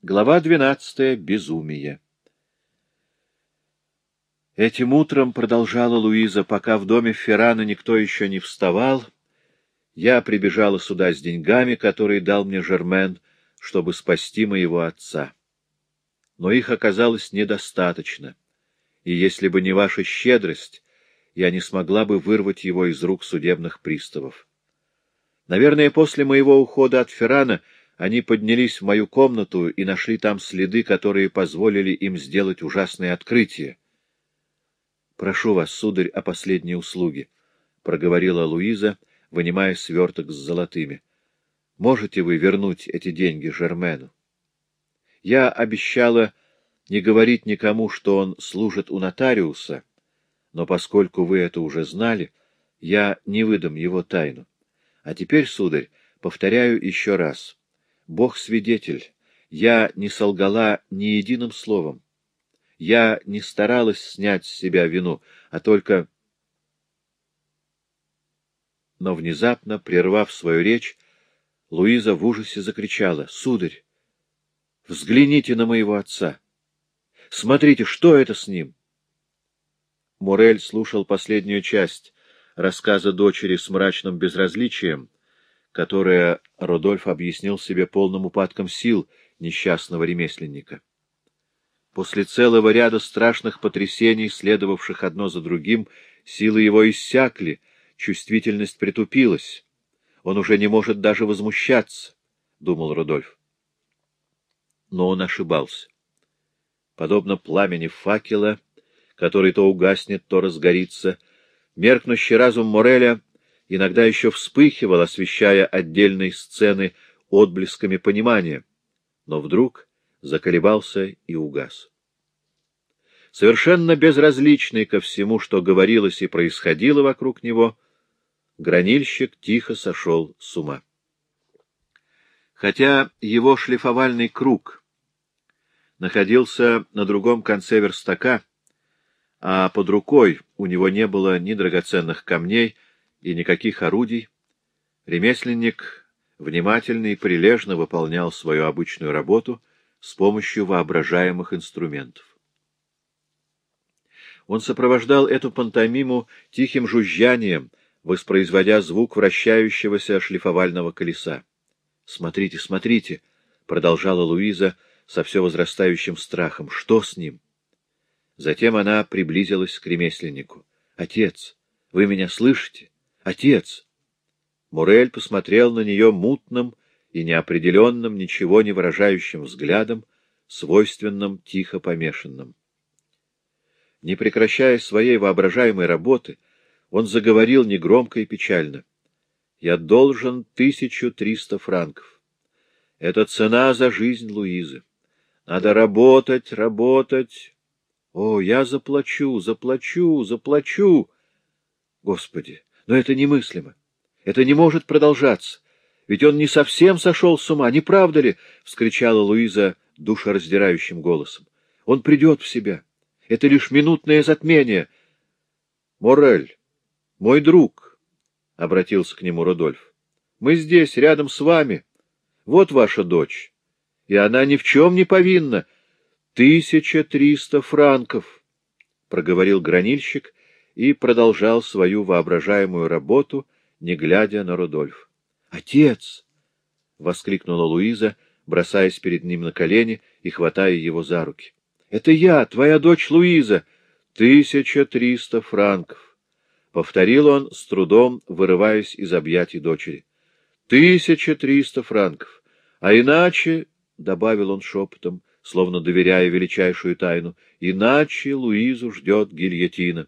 Глава двенадцатая. Безумие. Этим утром, продолжала Луиза, пока в доме Феррана никто еще не вставал, я прибежала сюда с деньгами, которые дал мне Жермен, чтобы спасти моего отца. Но их оказалось недостаточно, и если бы не ваша щедрость, я не смогла бы вырвать его из рук судебных приставов. Наверное, после моего ухода от Феррана они поднялись в мою комнату и нашли там следы, которые позволили им сделать ужасное открытие. — Прошу вас, сударь, о последней услуге, — проговорила Луиза, вынимая сверток с золотыми. — Можете вы вернуть эти деньги Жермену? Я обещала не говорить никому, что он служит у нотариуса, но поскольку вы это уже знали, я не выдам его тайну. А теперь, сударь, повторяю еще раз — Бог свидетель, я не солгала ни единым словом. Я не старалась снять с себя вину, а только... Но внезапно, прервав свою речь, Луиза в ужасе закричала. — Сударь, взгляните на моего отца! Смотрите, что это с ним! Мурель слушал последнюю часть рассказа дочери с мрачным безразличием, которое Родольф объяснил себе полным упадком сил несчастного ремесленника. После целого ряда страшных потрясений, следовавших одно за другим, силы его иссякли, чувствительность притупилась. Он уже не может даже возмущаться, — думал Рудольф. Но он ошибался. Подобно пламени факела, который то угаснет, то разгорится, меркнущий разум Мореля иногда еще вспыхивал, освещая отдельные сцены отблесками понимания, но вдруг заколебался и угас. Совершенно безразличный ко всему, что говорилось и происходило вокруг него, гранильщик тихо сошел с ума. Хотя его шлифовальный круг находился на другом конце верстака, а под рукой у него не было ни драгоценных камней, и никаких орудий, ремесленник внимательно и прилежно выполнял свою обычную работу с помощью воображаемых инструментов. Он сопровождал эту пантомиму тихим жужжанием, воспроизводя звук вращающегося шлифовального колеса. — Смотрите, смотрите! — продолжала Луиза со все возрастающим страхом. — Что с ним? Затем она приблизилась к ремесленнику. — Отец, вы меня слышите? Отец! Мурель посмотрел на нее мутным и неопределенным, ничего не выражающим взглядом, свойственным тихо помешанным. Не прекращая своей воображаемой работы, он заговорил негромко и печально. «Я должен тысячу триста франков. Это цена за жизнь Луизы. Надо работать, работать. О, я заплачу, заплачу, заплачу! Господи, но это немыслимо. Это не может продолжаться. Ведь он не совсем сошел с ума, не правда ли? — вскричала Луиза душераздирающим голосом. — Он придет в себя. Это лишь минутное затмение. — Морель, мой друг, — обратился к нему Рудольф, — мы здесь, рядом с вами. Вот ваша дочь. И она ни в чем не повинна. Тысяча триста франков, — проговорил гранильщик, и продолжал свою воображаемую работу, не глядя на Рудольф. «Отец!» — воскликнула Луиза, бросаясь перед ним на колени и хватая его за руки. «Это я, твоя дочь Луиза! Тысяча триста франков!» — повторил он, с трудом вырываясь из объятий дочери. «Тысяча триста франков! А иначе, — добавил он шепотом, словно доверяя величайшую тайну, — иначе Луизу ждет гильотина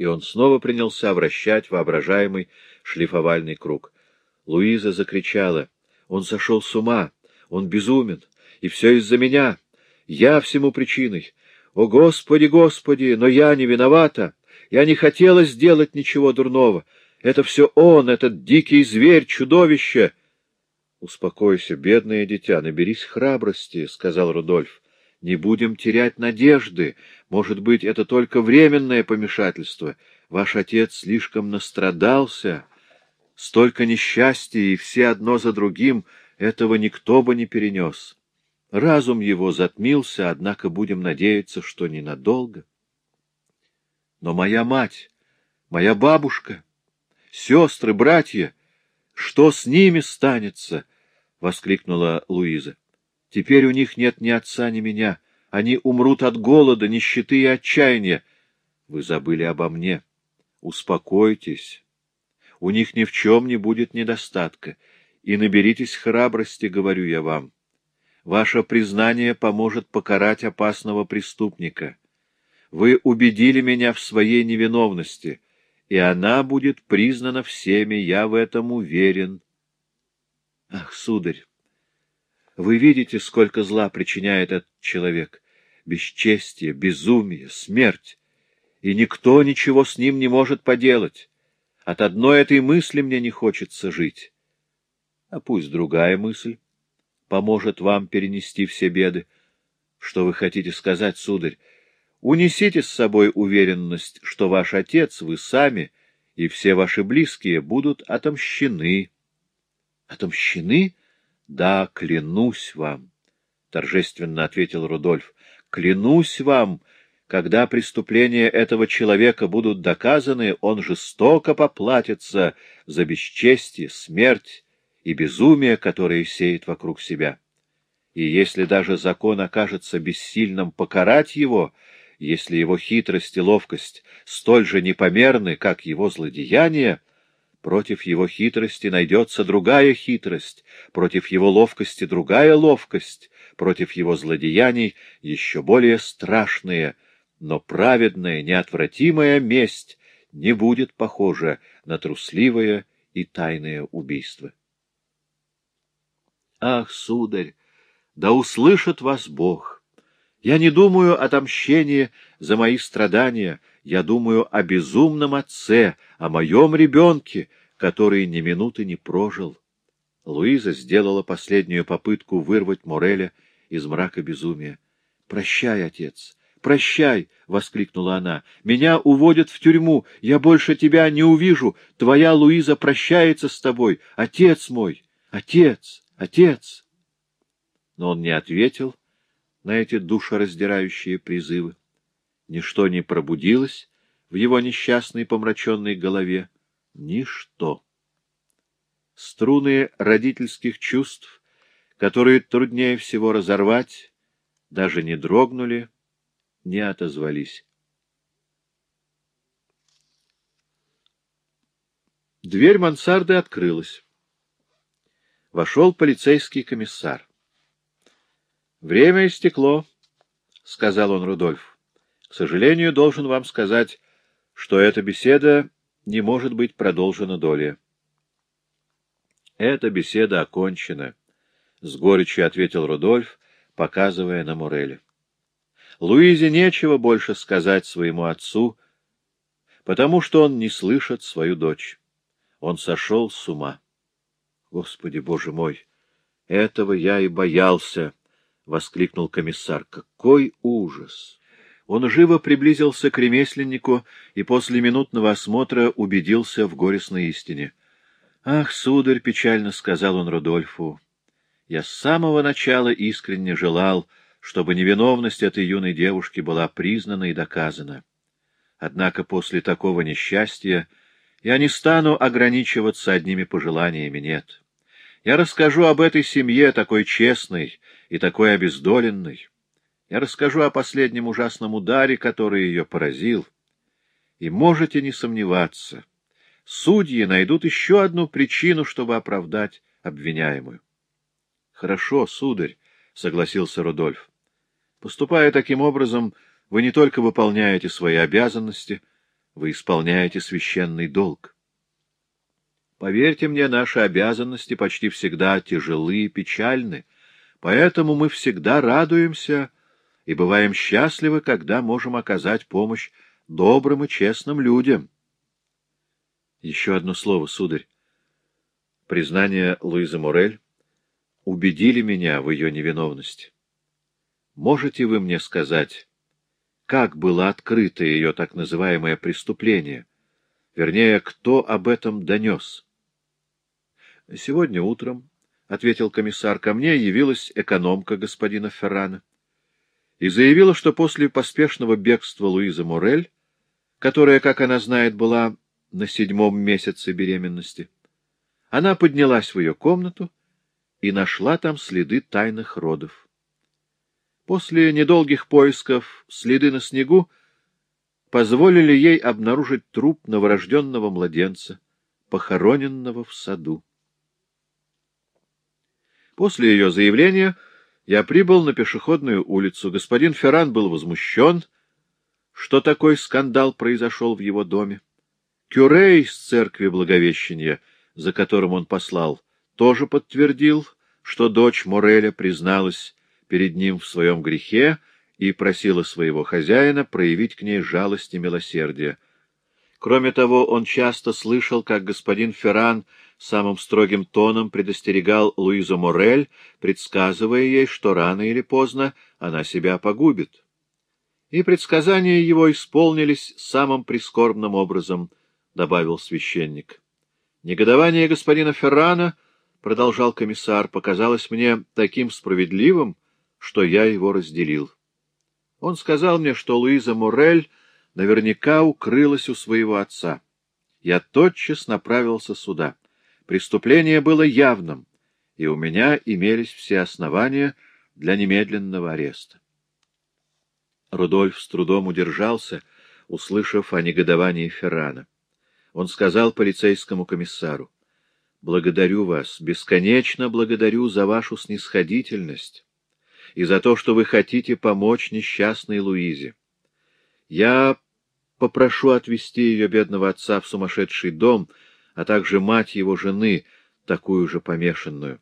и он снова принялся вращать воображаемый шлифовальный круг. Луиза закричала. «Он сошел с ума! Он безумен! И все из-за меня! Я всему причиной! О, Господи, Господи! Но я не виновата! Я не хотела сделать ничего дурного! Это все он, этот дикий зверь, чудовище!» «Успокойся, бедное дитя, наберись храбрости», — сказал Рудольф. Не будем терять надежды. Может быть, это только временное помешательство. Ваш отец слишком настрадался. Столько несчастья, и все одно за другим, этого никто бы не перенес. Разум его затмился, однако будем надеяться, что ненадолго. Но моя мать, моя бабушка, сестры, братья, что с ними станется? — воскликнула Луиза. — Теперь у них нет ни отца, ни меня. Они умрут от голода, нищеты и отчаяния. Вы забыли обо мне. Успокойтесь. У них ни в чем не будет недостатка. И наберитесь храбрости, говорю я вам. Ваше признание поможет покарать опасного преступника. Вы убедили меня в своей невиновности, и она будет признана всеми, я в этом уверен. Ах, сударь, вы видите, сколько зла причиняет этот человек. Бесчестие, безумие, смерть. И никто ничего с ним не может поделать. От одной этой мысли мне не хочется жить. А пусть другая мысль поможет вам перенести все беды. Что вы хотите сказать, сударь? Унесите с собой уверенность, что ваш отец, вы сами и все ваши близкие будут отомщены. Отомщены? Да, клянусь вам, — торжественно ответил Рудольф. Клянусь вам, когда преступления этого человека будут доказаны, он жестоко поплатится за бесчестие, смерть и безумие, которое сеет вокруг себя. И если даже закон окажется бессильным покарать его, если его хитрость и ловкость столь же непомерны, как его злодеяния, против его хитрости найдется другая хитрость, против его ловкости другая ловкость, против его злодеяний еще более страшные, но праведная, неотвратимая месть не будет похожа на трусливое и тайное убийство. Ах, сударь, да услышит вас Бог! Я не думаю о отомщении за мои страдания, я думаю о безумном отце, о моем ребенке, который ни минуты не прожил. Луиза сделала последнюю попытку вырвать Мореля из мрака безумия. — Прощай, отец, прощай! — воскликнула она. — Меня уводят в тюрьму, я больше тебя не увижу. Твоя Луиза прощается с тобой. Отец мой! Отец! Отец! Но он не ответил на эти душераздирающие призывы. Ничто не пробудилось в его несчастной помраченной голове. Ничто. Струны родительских чувств, которые труднее всего разорвать, даже не дрогнули, не отозвались. Дверь мансарды открылась. Вошел полицейский комиссар. — Время истекло, — сказал он Рудольф. — К сожалению, должен вам сказать, что эта беседа не может быть продолжена долей. — Эта беседа окончена, — с горечью ответил Рудольф, показывая на Муреля. Луизе нечего больше сказать своему отцу, потому что он не слышит свою дочь. Он сошел с ума. Господи, Боже мой! Этого я и боялся! — воскликнул комиссар. — Какой ужас! Он живо приблизился к ремесленнику и после минутного осмотра убедился в горестной истине. — Ах, сударь! — печально сказал он Рудольфу. — Я с самого начала искренне желал, чтобы невиновность этой юной девушки была признана и доказана. Однако после такого несчастья я не стану ограничиваться одними пожеланиями, нет. Я расскажу об этой семье, такой честной и такой обездоленной. Я расскажу о последнем ужасном ударе, который ее поразил. И можете не сомневаться, судьи найдут еще одну причину, чтобы оправдать обвиняемую. — Хорошо, сударь, — согласился Рудольф. — Поступая таким образом, вы не только выполняете свои обязанности, вы исполняете священный долг. Поверьте мне, наши обязанности почти всегда тяжелы и печальны, поэтому мы всегда радуемся и бываем счастливы, когда можем оказать помощь добрым и честным людям. Еще одно слово, сударь. Признание Луизы Морель убедили меня в ее невиновности. Можете вы мне сказать, как было открыто ее так называемое преступление? Вернее, кто об этом донес? Сегодня утром ответил комиссар, — ко мне явилась экономка господина Феррана и заявила, что после поспешного бегства Луизы Морель, которая, как она знает, была на седьмом месяце беременности, она поднялась в ее комнату и нашла там следы тайных родов. После недолгих поисков следы на снегу позволили ей обнаружить труп новорожденного младенца, похороненного в саду. После ее заявления я прибыл на пешеходную улицу. Господин Ферран был возмущен, что такой скандал произошел в его доме. Кюре из церкви Благовещения, за которым он послал, тоже подтвердил, что дочь Мореля призналась перед ним в своем грехе и просила своего хозяина проявить к ней жалость и милосердие. Кроме того, он часто слышал, как господин Ферран самым строгим тоном предостерегал Луизу Морель, предсказывая ей, что рано или поздно она себя погубит. И предсказания его исполнились самым прискорбным образом, — добавил священник. Негодование господина Феррана, — продолжал комиссар, — показалось мне таким справедливым, что я его разделил. Он сказал мне, что Луиза Морель наверняка укрылась у своего отца. Я тотчас направился сюда. Преступление было явным, и у меня имелись все основания для немедленного ареста. Рудольф с трудом удержался, услышав о негодовании Феррана. Он сказал полицейскому комиссару, «Благодарю вас, бесконечно благодарю за вашу снисходительность и за то, что вы хотите помочь несчастной Луизе. Я попрошу отвезти ее бедного отца в сумасшедший дом, а также мать его жены, такую же помешанную.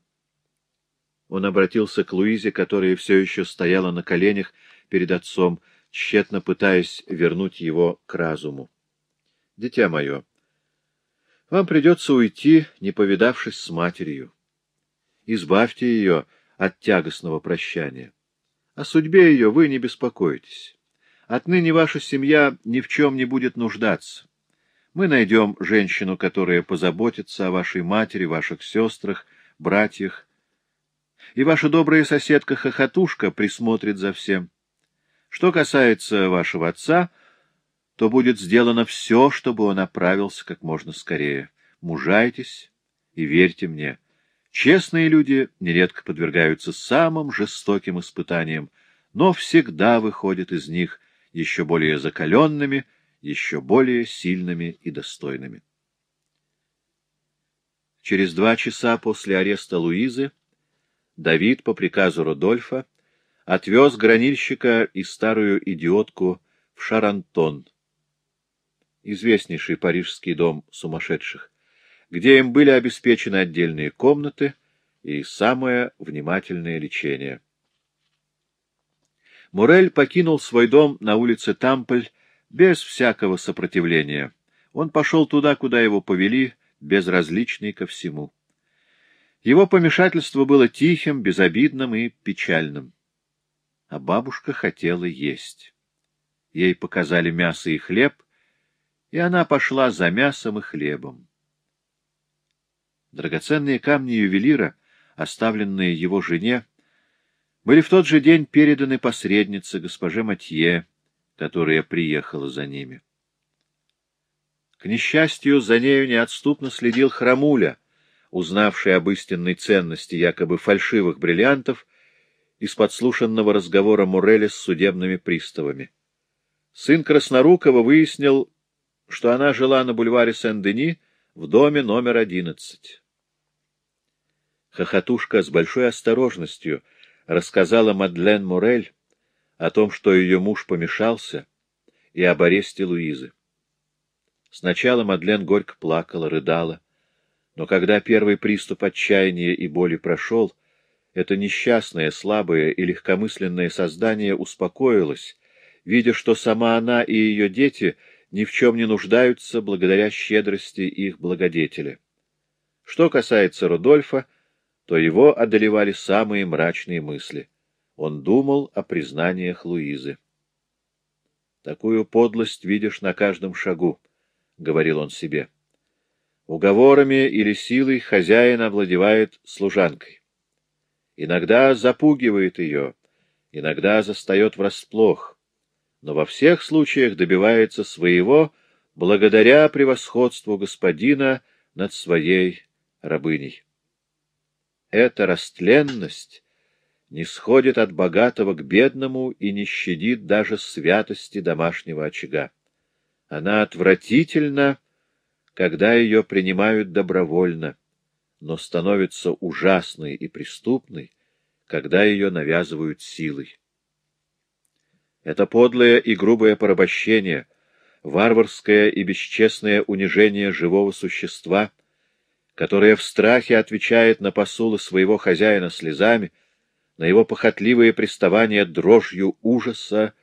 Он обратился к Луизе, которая все еще стояла на коленях перед отцом, тщетно пытаясь вернуть его к разуму. — Дитя мое, вам придется уйти, не повидавшись с матерью. Избавьте ее от тягостного прощания. О судьбе ее вы не беспокойтесь. Отныне ваша семья ни в чем не будет нуждаться. Мы найдем женщину, которая позаботится о вашей матери, ваших сестрах, братьях. И ваша добрая соседка Хохотушка присмотрит за всем. Что касается вашего отца, то будет сделано все, чтобы он оправился как можно скорее. Мужайтесь и верьте мне. Честные люди нередко подвергаются самым жестоким испытаниям, но всегда выходят из них еще более закаленными, еще более сильными и достойными. Через два часа после ареста Луизы Давид по приказу Рудольфа отвез гранильщика и старую идиотку в Шарантон, известнейший парижский дом сумасшедших, где им были обеспечены отдельные комнаты и самое внимательное лечение. Мурель покинул свой дом на улице Тампль без всякого сопротивления. Он пошел туда, куда его повели, безразличный ко всему. Его помешательство было тихим, безобидным и печальным. А бабушка хотела есть. Ей показали мясо и хлеб, и она пошла за мясом и хлебом. Драгоценные камни ювелира, оставленные его жене, были в тот же день переданы посреднице госпоже Матье, которая приехала за ними. К несчастью, за нею неотступно следил Храмуля, узнавший об истинной ценности якобы фальшивых бриллиантов из подслушанного разговора Муреля с судебными приставами. Сын Краснорукова выяснил, что она жила на бульваре Сен-Дени в доме номер одиннадцать. Хохотушка с большой осторожностью рассказала Мадлен Морель о том, что ее муж помешался, и об аресте Луизы. Сначала Мадлен горько плакала, рыдала, но когда первый приступ отчаяния и боли прошел, это несчастное, слабое и легкомысленное создание успокоилось, видя, что сама она и ее дети ни в чем не нуждаются благодаря щедрости их благодетеля. Что касается Рудольфа, то его одолевали самые мрачные мысли. Он думал о признаниях Луизы. «Такую подлость видишь на каждом шагу», — говорил он себе. «Уговорами или силой хозяин овладевает служанкой. иногда запугивает ее, иногда застает врасплох, но во всех случаях добивается своего благодаря превосходству господина над своей рабыней. Эта растленность не сходит от богатого к бедному и не щадит даже святости домашнего очага. Она отвратительна, когда ее принимают добровольно, но становится ужасной и преступной, когда ее навязывают силой. Это подлое и грубое порабощение, варварское и бесчестное унижение живого существа, которое в страхе отвечает на посулы своего хозяина слезами, на его похотливые приставания дрожью ужаса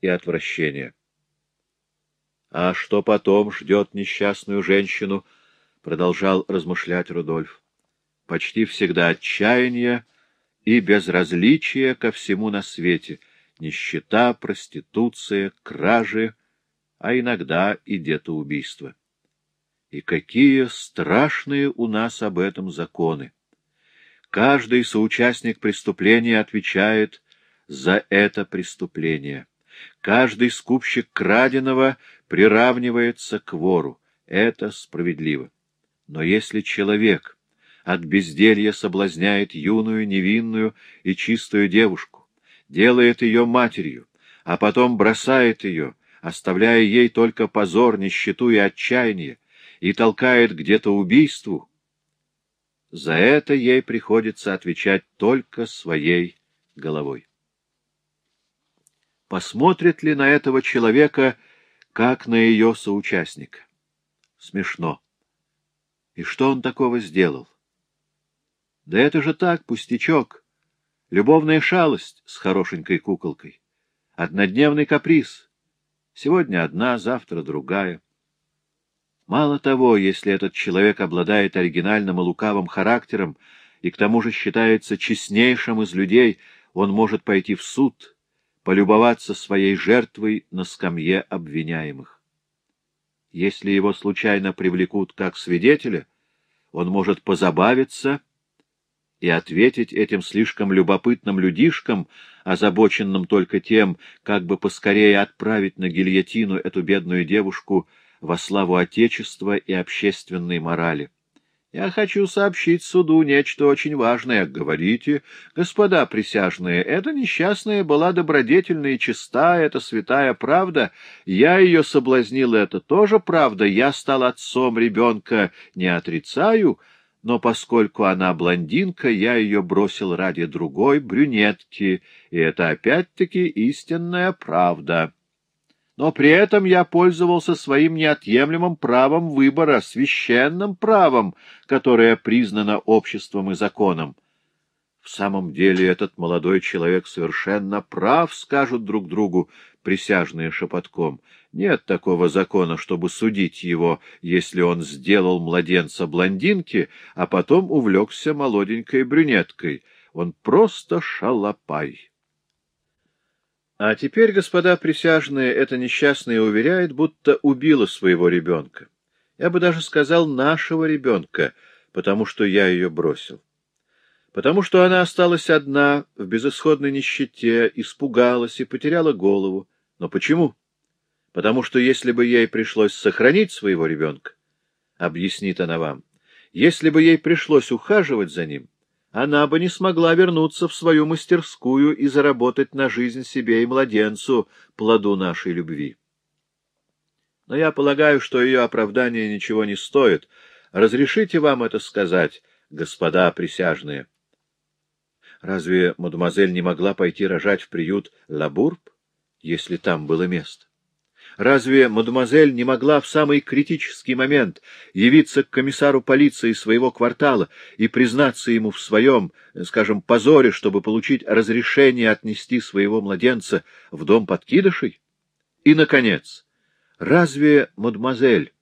и отвращения. А что потом ждет несчастную женщину, продолжал размышлять Рудольф. Почти всегда отчаяние и безразличие ко всему на свете, нищета, проституция, кражи, а иногда и детоубийство. И какие страшные у нас об этом законы! Каждый соучастник преступления отвечает за это преступление. Каждый скупщик краденого приравнивается к вору. Это справедливо. Но если человек от безделья соблазняет юную, невинную и чистую девушку, делает ее матерью, а потом бросает ее, оставляя ей только позор, нищету и отчаяние, и толкает где-то убийству, за это ей приходится отвечать только своей головой. Посмотрит ли на этого человека, как на ее соучастника? Смешно. И что он такого сделал? Да это же так, пустячок. Любовная шалость с хорошенькой куколкой. Однодневный каприз. Сегодня одна, завтра другая. Мало того, если этот человек обладает оригинальным и лукавым характером и к тому же считается честнейшим из людей, он может пойти в суд, полюбоваться своей жертвой на скамье обвиняемых. Если его случайно привлекут как свидетеля, он может позабавиться и ответить этим слишком любопытным людишкам, озабоченным только тем, как бы поскорее отправить на гильотину эту бедную девушку, во славу Отечества и общественной морали. Я хочу сообщить суду нечто очень важное. Говорите, господа присяжные, эта несчастная была добродетельна и чиста, это святая правда. Я ее соблазнил, это тоже правда. Я стал отцом ребенка, не отрицаю, но поскольку она блондинка, я ее бросил ради другой брюнетки, и это опять-таки истинная правда но при этом я пользовался своим неотъемлемым правом выбора, священным правом, которое признано обществом и законом. В самом деле этот молодой человек совершенно прав, скажут друг другу присяжные шепотком. Нет такого закона, чтобы судить его, если он сделал младенца блондинки, а потом увлекся молоденькой брюнеткой. Он просто шалопай. А теперь, господа присяжные, эта несчастная уверяет, будто убила своего ребенка. Я бы даже сказал нашего ребенка, потому что я ее бросил. Потому что она осталась одна, в безысходной нищете, испугалась и потеряла голову. Но почему? Потому что если бы ей пришлось сохранить своего ребенка, объяснит она вам, если бы ей пришлось ухаживать за ним, она бы не смогла вернуться в свою мастерскую и заработать на жизнь себе и младенцу, плоду нашей любви. Но я полагаю, что ее оправдание ничего не стоит. Разрешите вам это сказать, господа присяжные? Разве мадемуазель не могла пойти рожать в приют Лабурб, если там было место? Разве мадемуазель не могла в самый критический момент явиться к комиссару полиции своего квартала и признаться ему в своем, скажем, позоре, чтобы получить разрешение отнести своего младенца в дом подкидышей? И, наконец, разве мадемуазель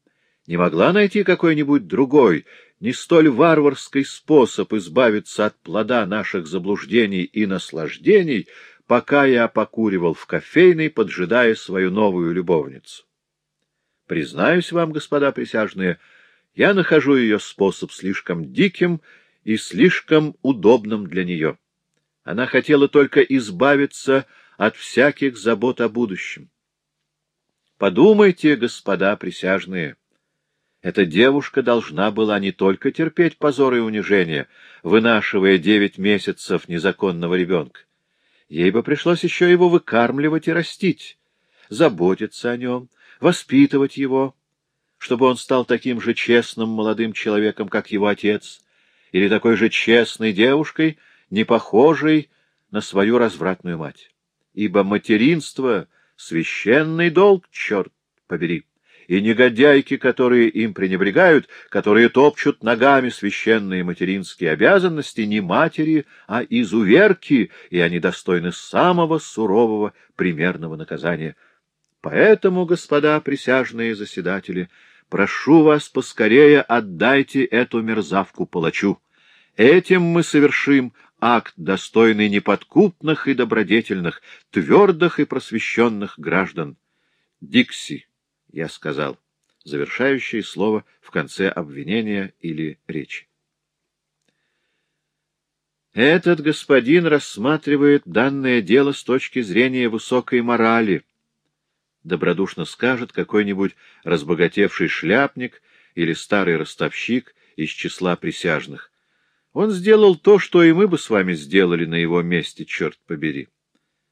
не могла найти какой-нибудь другой, не столь варварский способ избавиться от плода наших заблуждений и наслаждений, пока я покуривал в кофейной, поджидая свою новую любовницу. Признаюсь вам, господа присяжные, я нахожу ее способ слишком диким и слишком удобным для нее. Она хотела только избавиться от всяких забот о будущем. Подумайте, господа присяжные, эта девушка должна была не только терпеть позор и унижение, вынашивая девять месяцев незаконного ребенка. Ей бы пришлось еще его выкармливать и растить, заботиться о нем, воспитывать его, чтобы он стал таким же честным молодым человеком, как его отец, или такой же честной девушкой, не похожей на свою развратную мать. Ибо материнство — священный долг, черт побери и негодяйки, которые им пренебрегают, которые топчут ногами священные материнские обязанности, не матери, а изуверки, и они достойны самого сурового примерного наказания. Поэтому, господа присяжные заседатели, прошу вас поскорее отдайте эту мерзавку палачу. Этим мы совершим акт, достойный неподкупных и добродетельных, твердых и просвещенных граждан. Дикси, я сказал, завершающее слово в конце обвинения или речи. Этот господин рассматривает данное дело с точки зрения высокой морали, добродушно скажет какой-нибудь разбогатевший шляпник или старый ростовщик из числа присяжных. Он сделал то, что и мы бы с вами сделали на его месте, черт побери.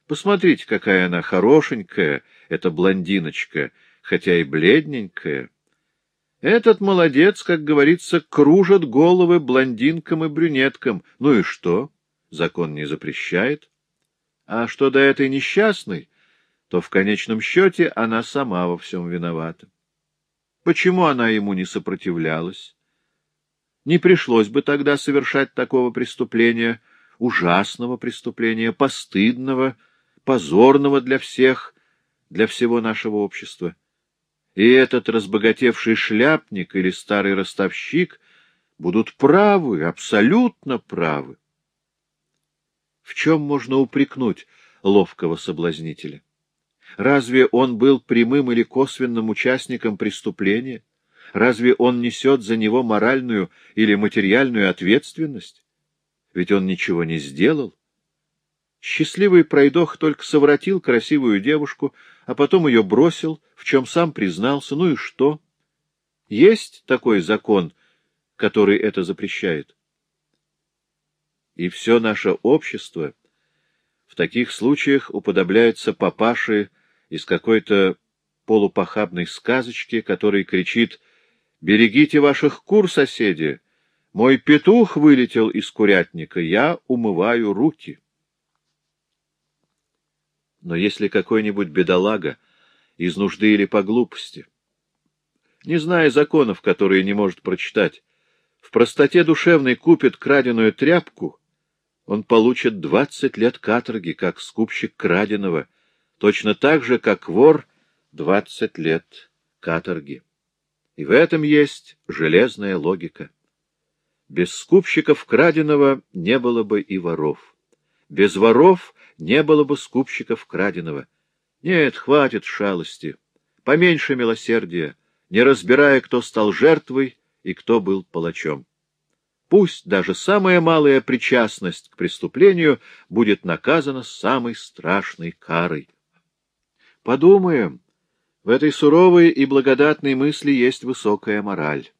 Посмотрите, какая она хорошенькая, эта блондиночка, хотя и бледненькая. Этот молодец, как говорится, кружит головы блондинкам и брюнеткам. Ну и что? Закон не запрещает. А что до этой несчастной, то в конечном счете она сама во всем виновата. Почему она ему не сопротивлялась? Не пришлось бы тогда совершать такого преступления, ужасного преступления, постыдного, позорного для всех, для всего нашего общества. И этот разбогатевший шляпник или старый ростовщик будут правы, абсолютно правы. В чем можно упрекнуть ловкого соблазнителя? Разве он был прямым или косвенным участником преступления? Разве он несет за него моральную или материальную ответственность? Ведь он ничего не сделал. Счастливый пройдох только совратил красивую девушку, а потом ее бросил, в чем сам признался. Ну и что? Есть такой закон, который это запрещает. И все наше общество в таких случаях уподобляется папаше из какой-то полупохабной сказочки, который кричит «Берегите ваших кур, соседи! Мой петух вылетел из курятника, я умываю руки». Но если какой-нибудь бедолага из нужды или по глупости, не зная законов, которые не может прочитать, в простоте душевной купит краденую тряпку, он получит двадцать лет каторги, как скупщик краденого — точно так же, как вор двадцать лет каторги. И в этом есть железная логика. Без скупщиков краденого не было бы и воров. Без воров не было бы скупщиков краденого. Нет, хватит шалости, поменьше милосердия, не разбирая, кто стал жертвой и кто был палачом. Пусть даже самая малая причастность к преступлению будет наказана самой страшной карой. Подумаем, в этой суровой и благодатной мысли есть высокая мораль.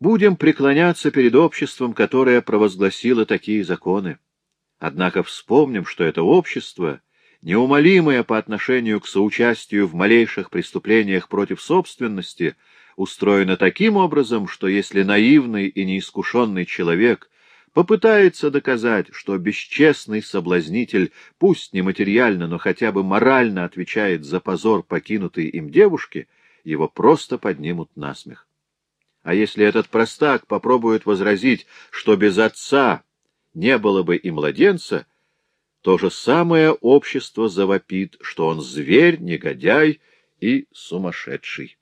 Будем преклоняться перед обществом, которое провозгласило такие законы. Однако вспомним, что это общество, неумолимое по отношению к соучастию в малейших преступлениях против собственности, устроено таким образом, что если наивный и неискушенный человек попытается доказать, что бесчестный соблазнитель, пусть не материально, но хотя бы морально отвечает за позор покинутой им девушки, его просто поднимут на смех. А если этот простак попробует возразить, что без отца не было бы и младенца, то же самое общество завопит, что он зверь, негодяй и сумасшедший.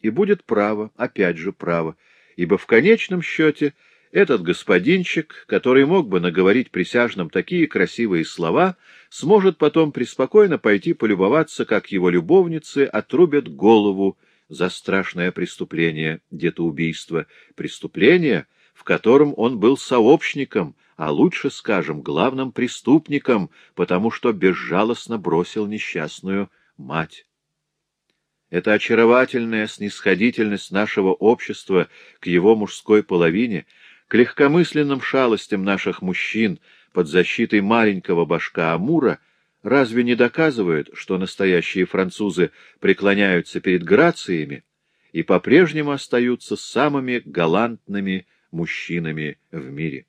И будет право, опять же право, ибо в конечном счете — этот господинчик, который мог бы наговорить присяжным такие красивые слова, сможет потом преспокойно пойти полюбоваться, как его любовницы отрубят голову за страшное преступление, детоубийство, преступление, в котором он был сообщником, а лучше скажем, главным преступником, потому что безжалостно бросил несчастную мать. Эта очаровательная снисходительность нашего общества к его мужской половине, к легкомысленным шалостям наших мужчин под защитой маленького башка Амура, разве не доказывает, что настоящие французы преклоняются перед грациями и по-прежнему остаются самыми галантными мужчинами в мире?